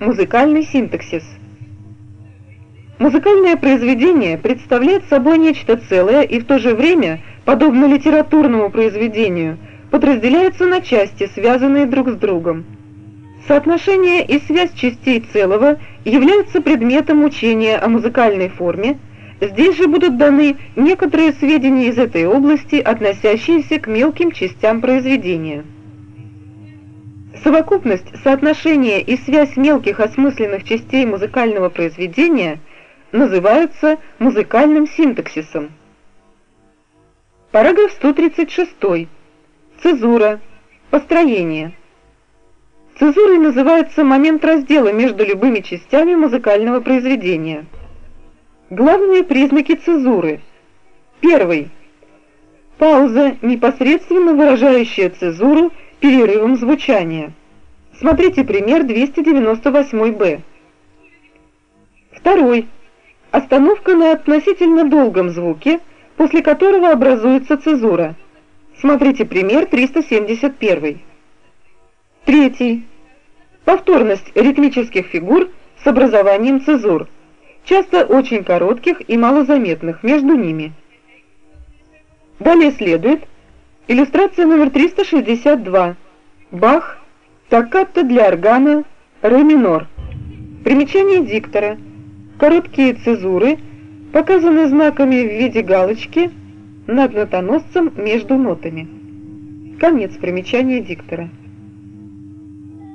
Музыкальный синтаксис. Музыкальное произведение представляет собой нечто целое и в то же время, подобно литературному произведению, подразделяется на части, связанные друг с другом. Соотношение и связь частей целого являются предметом учения о музыкальной форме, здесь же будут даны некоторые сведения из этой области, относящиеся к мелким частям произведения. Совокупность, соотношение и связь мелких осмысленных частей музыкального произведения называются музыкальным синтаксисом. Параграф 136. Цезура. Построение. Цезурой называется момент раздела между любыми частями музыкального произведения. Главные признаки цезуры. Первый. Пауза, непосредственно выражающая цезуру перерывом звучания. Смотрите пример 298-б. Второй. Остановка на относительно долгом звуке, после которого образуется цезура. Смотрите пример 371. Третий. Повторность ритмических фигур с образованием цезур, часто очень коротких и малозаметных между ними. Далее следует Иллюстрация номер 362. Бах. Токкатто для органа. Ре минор. Примечание диктора. Короткие цезуры показаны знаками в виде галочки над нотоносцем между нотами. Конец примечания диктора.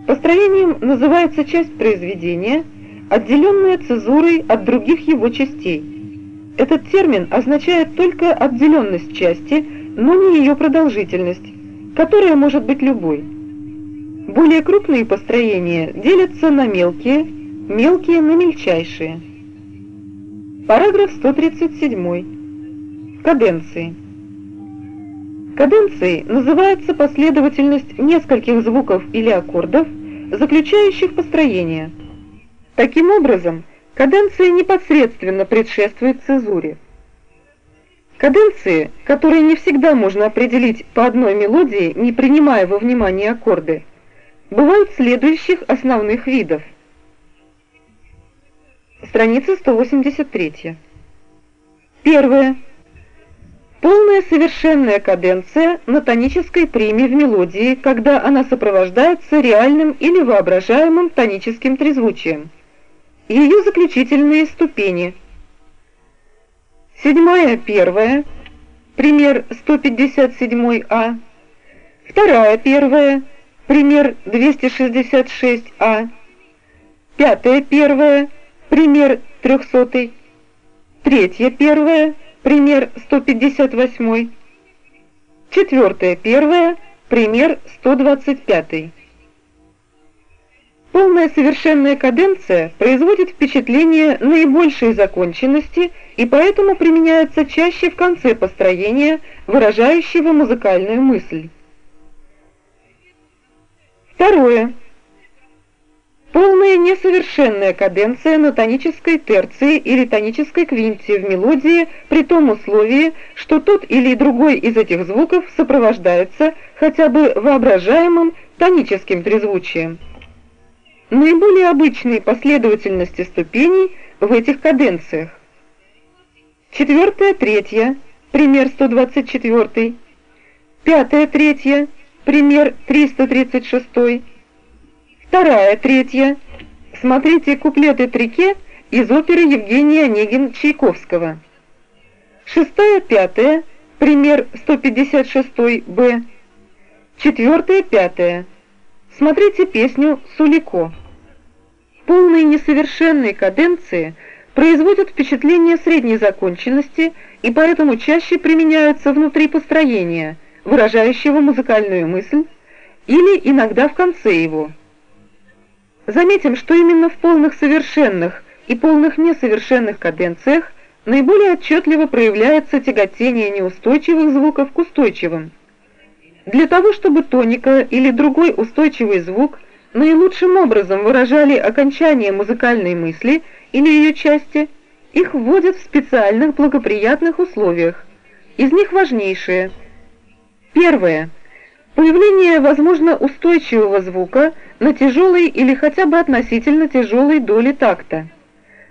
Построением называется часть произведения, отделенная цезурой от других его частей. Этот термин означает только отделенность части но не ее продолжительность, которая может быть любой. Более крупные построения делятся на мелкие, мелкие на мельчайшие. Параграф 137. Каденции. Каденцией называется последовательность нескольких звуков или аккордов, заключающих построение. Таким образом, каденция непосредственно предшествует цезуре. Каденции, которые не всегда можно определить по одной мелодии, не принимая во внимание аккорды, бывают следующих основных видов. Страница 183. Первое. Полная совершенная каденция на тонической приме в мелодии, когда она сопровождается реальным или воображаемым тоническим трезвучием. Ее заключительные ступени – Седьмая первая, пример 157А. Вторая первая, пример 266А. Пятая первая, пример 300. Третья первая, пример 158. Четвертая первая, пример 125. Полная совершенная каденция производит впечатление наибольшей законченности и поэтому применяется чаще в конце построения, выражающего музыкальную мысль. Второе. Полная несовершенная каденция на тонической терции или тонической квинте в мелодии при том условии, что тот или другой из этих звуков сопровождается хотя бы воображаемым тоническим трезвучием. Наиболее обычные последовательности ступеней в этих каденциях. Четвертая, третья, пример 124. Пятая, третья, пример 336. Вторая, третья. Смотрите куплеты Трике из оперы Евгения Онегин Чайковского. Шестая, пятая, пример 156-б. Четвертая, пятая. Смотрите песню «Сулико». Полные несовершенные каденции производят впечатление средней законченности и поэтому чаще применяются внутри построения, выражающего музыкальную мысль, или иногда в конце его. Заметим, что именно в полных совершенных и полных несовершенных каденциях наиболее отчетливо проявляется тяготение неустойчивых звуков к устойчивым. Для того, чтобы тоника или другой устойчивый звук – наилучшим образом выражали окончание музыкальной мысли или ее части, их вводят в специальных благоприятных условиях. Из них важнейшие. Первое. Появление, возможно, устойчивого звука на тяжелой или хотя бы относительно тяжелой доли такта.